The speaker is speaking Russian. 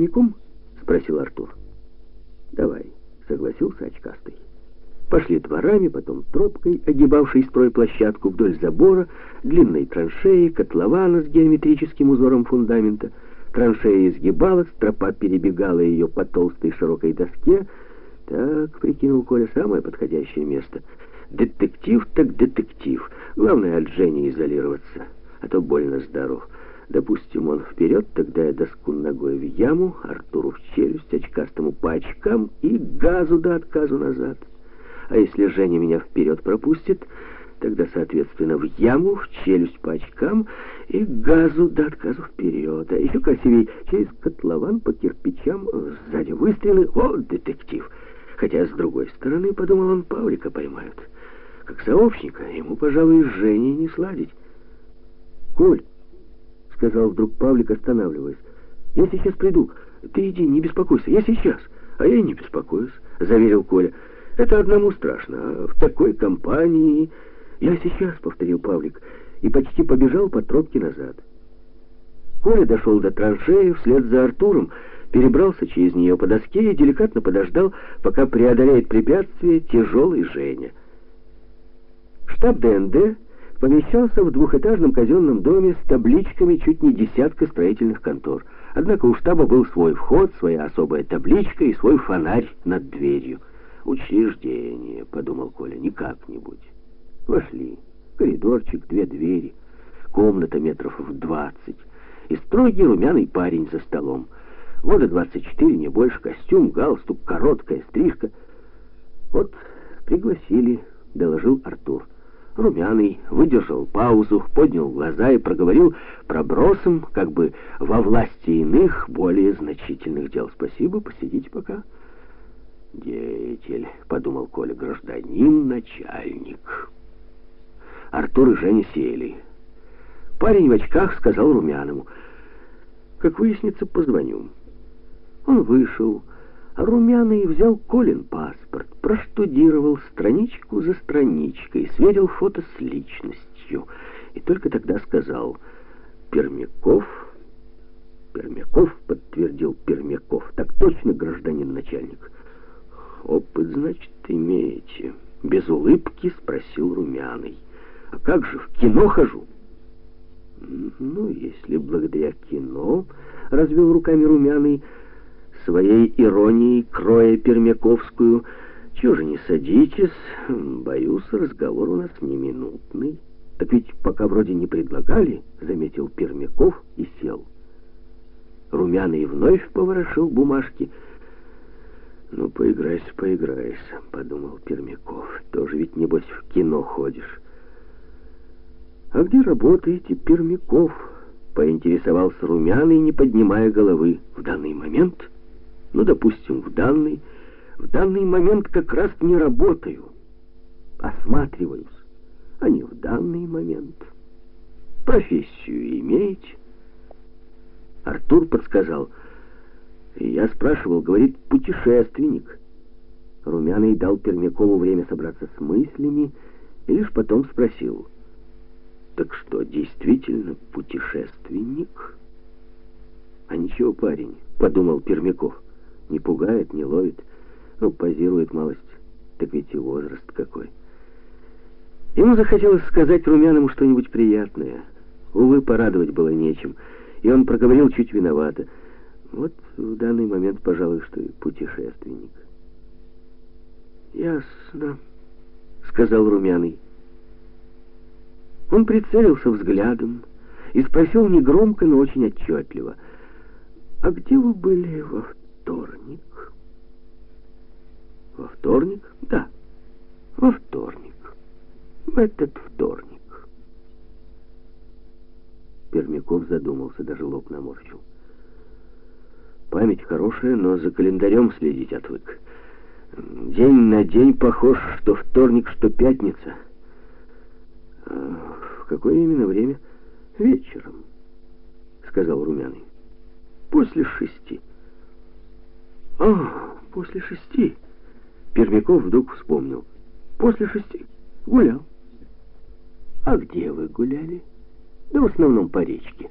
прямиком?» — спросил Артур. «Давай», — согласился очкастый. Пошли дворами, потом тропкой, огибавшей стройплощадку вдоль забора, длинной траншеи, котлована с геометрическим узором фундамента. Траншея изгибалась, тропа перебегала ее по толстой широкой доске. Так, прикинул Коля, самое подходящее место. Детектив так детектив. Главное от Жени изолироваться, а то больно здоров. Допустим, он вперед, тогда я доску ногой в яму, Артуру в челюсть, очкастому по очкам и газу до отказу назад. А если Женя меня вперед пропустит, тогда, соответственно, в яму, в челюсть по очкам и газу до отказу вперед. А еще красивей, через котлован по кирпичам, сзади выстрелы. О, детектив! Хотя, с другой стороны, подумал он, Павлика поймают. Как сообщника, ему, пожалуй, с Женей не сладить. «Коль», — сказал вдруг Павлик, останавливаясь, — «я сейчас приду. Ты иди, не беспокойся, я сейчас». «А я не беспокоюсь», — заверил Коля. Это одному страшно, в такой компании... Я сейчас, — повторил Павлик, и почти побежал по тропке назад. Коля дошел до траншеи вслед за Артуром, перебрался через нее по доске и деликатно подождал, пока преодолеет препятствие тяжелый Женя. Штаб ДНД помещался в двухэтажном казенном доме с табличками чуть не десятка строительных контор. Однако у штаба был свой вход, своя особая табличка и свой фонарь над дверью. «Учреждение», — подумал Коля, — «не как-нибудь». Вошли. Коридорчик, две двери, комната метров в двадцать. И строгий румяный парень за столом. Года двадцать четыре, не больше, костюм, галстук, короткая стрижка. «Вот, пригласили», — доложил Артур. Румяный выдержал паузу, поднял глаза и проговорил пробросом, как бы во власти иных, более значительных дел. «Спасибо, посидите пока». «Деятель», — подумал Коля, — «гражданин, начальник». Артур и Женя сели. Парень в очках сказал Румяному, «Как выяснится, позвоню». Он вышел, Румяный взял Колин паспорт, проштудировал страничку за страничкой, сверил фото с личностью и только тогда сказал «Пермяков». «Пермяков», — подтвердил Пермяков, «так точно, гражданин начальник». «Опыт, значит, имеете?» Без улыбки спросил Румяный. «А как же, в кино хожу?» «Ну, если благодаря кино...» — развел руками Румяный, своей иронией кроя Пермяковскую. «Чего же не садитесь? Боюсь, разговор у нас не минутный». «Так ведь пока вроде не предлагали», — заметил Пермяков и сел. Румяный вновь поворошил бумажки — «Ну, поиграйся, поиграйся», — подумал Пермяков. «Тоже ведь, небось, в кино ходишь». «А где работаете, Пермяков?» — поинтересовался Румяный, не поднимая головы. «В данный момент?» «Ну, допустим, в данный. В данный момент как раз не работаю. Осматриваюсь, а не в данный момент. Профессию имеете?» Артур подсказал — я спрашивал, говорит, путешественник. Румяный дал Пермякову время собраться с мыслями и лишь потом спросил, так что, действительно путешественник? А ничего, парень, подумал Пермяков, не пугает, не ловит, ну, позирует малость, так ведь и возраст какой. Ему захотелось сказать Румяному что-нибудь приятное. Увы, порадовать было нечем, и он проговорил чуть виновато — вот в данный момент, пожалуй, что и путешественник. «Ясно», — сказал Румяный. Он прицелился взглядом и спросил негромко, но очень отчетливо. «А где вы были во вторник?» «Во вторник?» «Да, во вторник. В этот вторник». Пермяков задумался, даже лоб наморщил. Память хорошая, но за календарем следить отвык. День на день похож, что вторник, что пятница. А в какое именно время? Вечером, сказал Румяный. После шести. А, после шести. Пермяков вдруг вспомнил. После шести. Гулял. А где вы гуляли? Да в основном по речке.